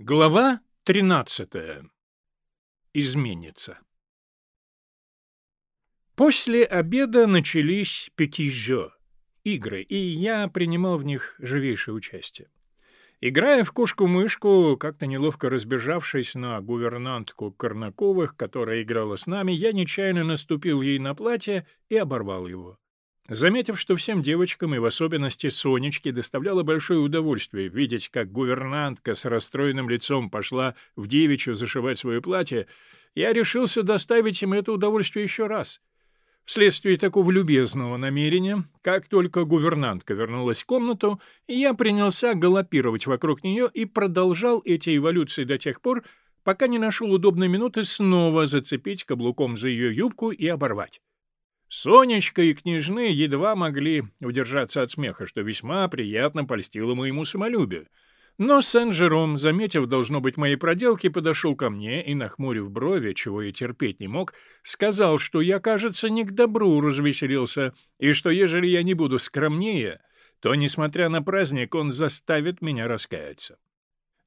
Глава 13. Изменится. После обеда начались пятижё, игры, и я принимал в них живейшее участие. Играя в кушку-мышку, как-то неловко разбежавшись на гувернантку Корнаковых, которая играла с нами, я нечаянно наступил ей на платье и оборвал его. Заметив, что всем девочкам, и в особенности Сонечке, доставляло большое удовольствие видеть, как гувернантка с расстроенным лицом пошла в девичью зашивать свое платье, я решился доставить им это удовольствие еще раз. Вследствие такого любезного намерения, как только гувернантка вернулась в комнату, я принялся галопировать вокруг нее и продолжал эти эволюции до тех пор, пока не нашел удобной минуты снова зацепить каблуком за ее юбку и оборвать. Сонечка и княжны едва могли удержаться от смеха, что весьма приятно польстило моему самолюбию. Но Сен-Жером, заметив, должно быть, мои проделки, подошел ко мне и, нахмурив брови, чего я терпеть не мог, сказал, что я, кажется, не к добру развеселился, и что, ежели я не буду скромнее, то, несмотря на праздник, он заставит меня раскаяться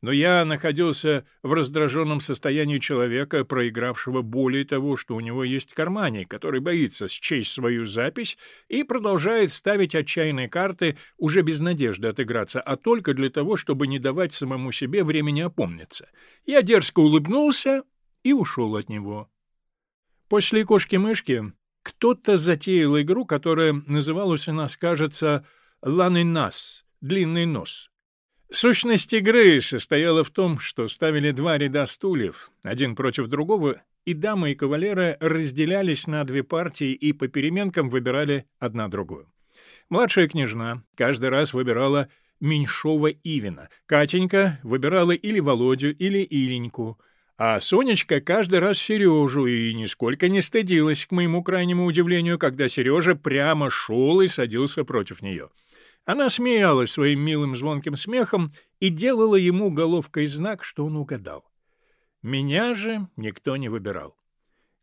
но я находился в раздраженном состоянии человека, проигравшего более того, что у него есть в кармане, который боится счесть свою запись и продолжает ставить отчаянные карты уже без надежды отыграться, а только для того, чтобы не давать самому себе времени опомниться. Я дерзко улыбнулся и ушел от него. После «Кошки-мышки» кто-то затеял игру, которая называлась у нас, кажется, «Ланы нас» — «Длинный нос». Сущность игры состояла в том, что ставили два ряда стульев, один против другого, и дамы и кавалеры разделялись на две партии и по переменкам выбирали одна другую. Младшая княжна каждый раз выбирала меньшого Ивина, Катенька выбирала или Володю, или Иленьку, а Сонечка каждый раз Сережу и нисколько не стыдилась, к моему крайнему удивлению, когда Сережа прямо шел и садился против нее. Она смеялась своим милым звонким смехом и делала ему головкой знак, что он угадал. Меня же никто не выбирал.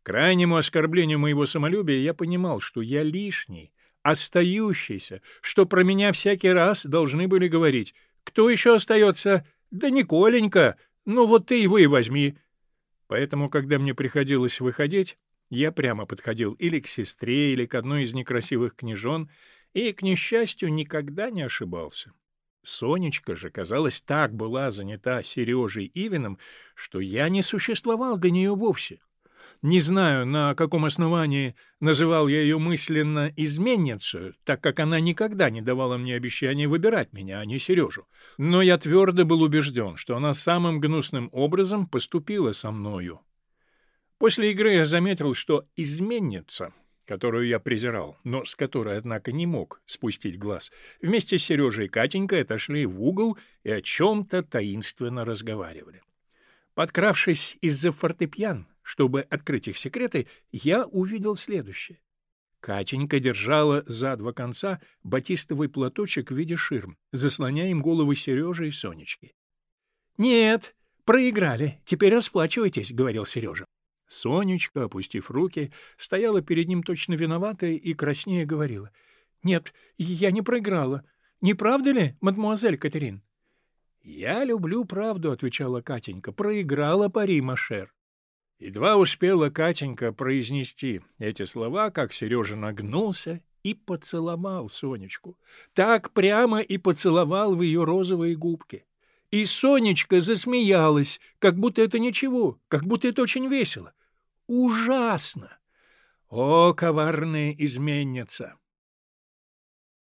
Крайнему оскорблению моего самолюбия я понимал, что я лишний, остающийся, что про меня всякий раз должны были говорить. Кто еще остается? Да Николенька, ну вот ты его и возьми. Поэтому, когда мне приходилось выходить, я прямо подходил или к сестре, или к одной из некрасивых княжон — и, к несчастью, никогда не ошибался. Сонечка же, казалось, так была занята Сережей Ивиным, что я не существовал для нее вовсе. Не знаю, на каком основании называл я ее мысленно изменницей, так как она никогда не давала мне обещания выбирать меня, а не Сережу. Но я твердо был убежден, что она самым гнусным образом поступила со мною. После игры я заметил, что изменница которую я презирал, но с которой, однако, не мог спустить глаз, вместе с Сережей и Катенькой отошли в угол и о чем-то таинственно разговаривали. Подкравшись из-за фортепьян, чтобы открыть их секреты, я увидел следующее. Катенька держала за два конца батистовый платочек в виде ширм, заслоняя им головы Сережи и Сонечки. — Нет, проиграли, теперь расплачивайтесь, — говорил Сережа. Сонечка, опустив руки, стояла перед ним точно виноватая и краснее говорила. — Нет, я не проиграла. Не правда ли, мадемуазель Катерин? — Я люблю правду, — отвечала Катенька. — Проиграла пари, Машер. Едва успела Катенька произнести эти слова, как Сережа нагнулся и поцеловал Сонечку. Так прямо и поцеловал в ее розовые губки. И Сонечка засмеялась, как будто это ничего, как будто это очень весело. Ужасно! О, коварная изменница!